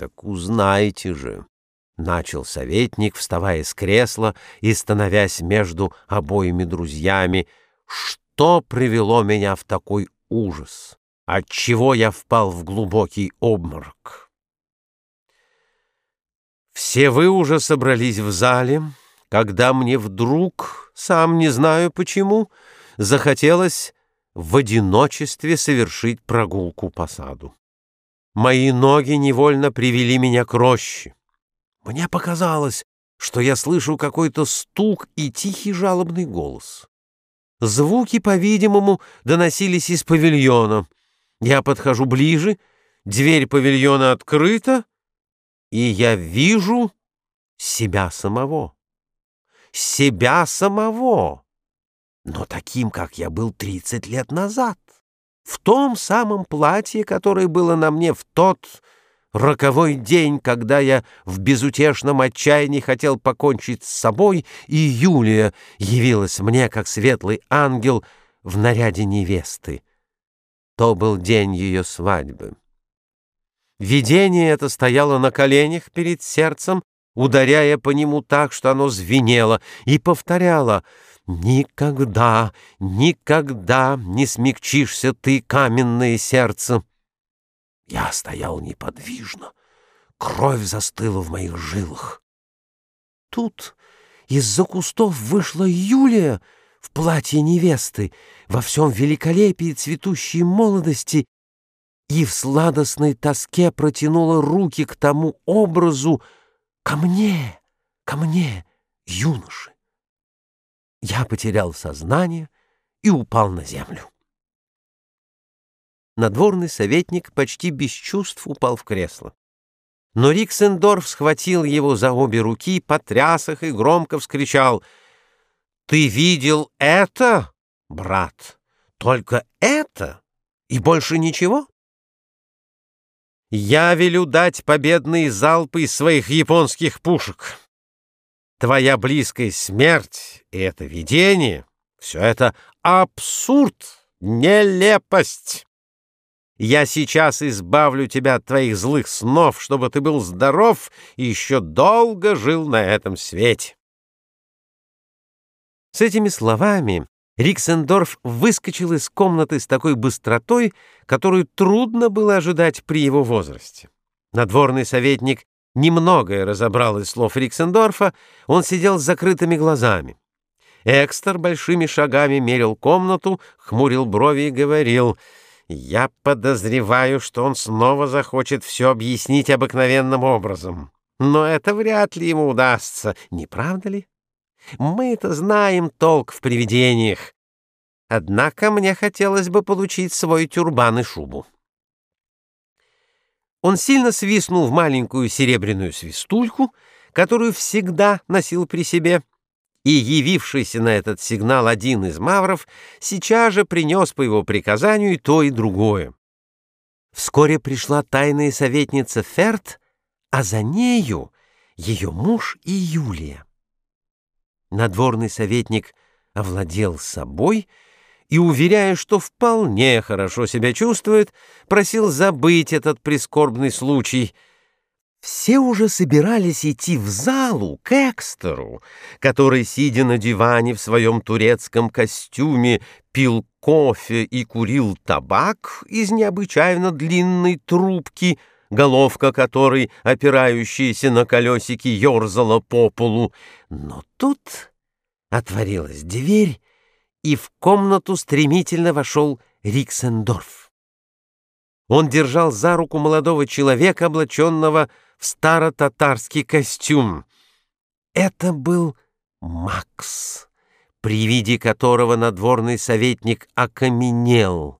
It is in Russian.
Так узнайте же, — начал советник, вставая с кресла и становясь между обоими друзьями, — что привело меня в такой ужас, отчего я впал в глубокий обморок. Все вы уже собрались в зале, когда мне вдруг, сам не знаю почему, захотелось в одиночестве совершить прогулку по саду. Мои ноги невольно привели меня к роще. Мне показалось, что я слышу какой-то стук и тихий жалобный голос. Звуки, по-видимому, доносились из павильона. Я подхожу ближе, дверь павильона открыта, и я вижу себя самого. Себя самого, но таким, как я был тридцать лет назад, в том самом платье, которое было на мне в тот роковой день, когда я в безутешном отчаянии хотел покончить с собой, и Юлия явилась мне, как светлый ангел, в наряде невесты. То был день ее свадьбы. Видение это стояло на коленях перед сердцем, ударяя по нему так, что оно звенело, и повторяло «Никогда, никогда не смягчишься ты, каменное сердце!» Я стоял неподвижно, кровь застыла в моих жилах. Тут из-за кустов вышла Юлия в платье невесты, во всем великолепии цветущей молодости и в сладостной тоске протянула руки к тому образу, ко мне, ко мне, юноши. Я потерял сознание и упал на землю. Надворный советник почти без чувств упал в кресло. Но Риксендорф схватил его за обе руки, потряс их и громко вскричал «Ты видел это, брат? Только это? И больше ничего?» Я велю дать победные залпы из своих японских пушек. Твоя близкая смерть и это видение — все это абсурд, нелепость. Я сейчас избавлю тебя от твоих злых снов, чтобы ты был здоров и еще долго жил на этом свете. С этими словами Риксендорф выскочил из комнаты с такой быстротой, которую трудно было ожидать при его возрасте. Надворный советник немногое разобрал из слов Риксендорфа, он сидел с закрытыми глазами. Экстер большими шагами мерил комнату, хмурил брови и говорил, «Я подозреваю, что он снова захочет все объяснить обыкновенным образом. Но это вряд ли ему удастся, не правда ли?» Мы-то знаем толк в привидениях. Однако мне хотелось бы получить свой тюрбан и шубу. Он сильно свистнул в маленькую серебряную свистульку, которую всегда носил при себе, и явившийся на этот сигнал один из мавров сейчас же принес по его приказанию и то, и другое. Вскоре пришла тайная советница Ферт, а за нею ее муж и Юлия. Надворный советник овладел собой и, уверяя, что вполне хорошо себя чувствует, просил забыть этот прискорбный случай. Все уже собирались идти в залу к Экстеру, который, сидя на диване в своем турецком костюме, пил кофе и курил табак из необычайно длинной трубки — головка которой, опирающаяся на колесики, ерзала по полу. Но тут отворилась дверь, и в комнату стремительно вошел Риксендорф. Он держал за руку молодого человека, облаченного в старо-татарский костюм. Это был Макс, при виде которого надворный советник окаменел.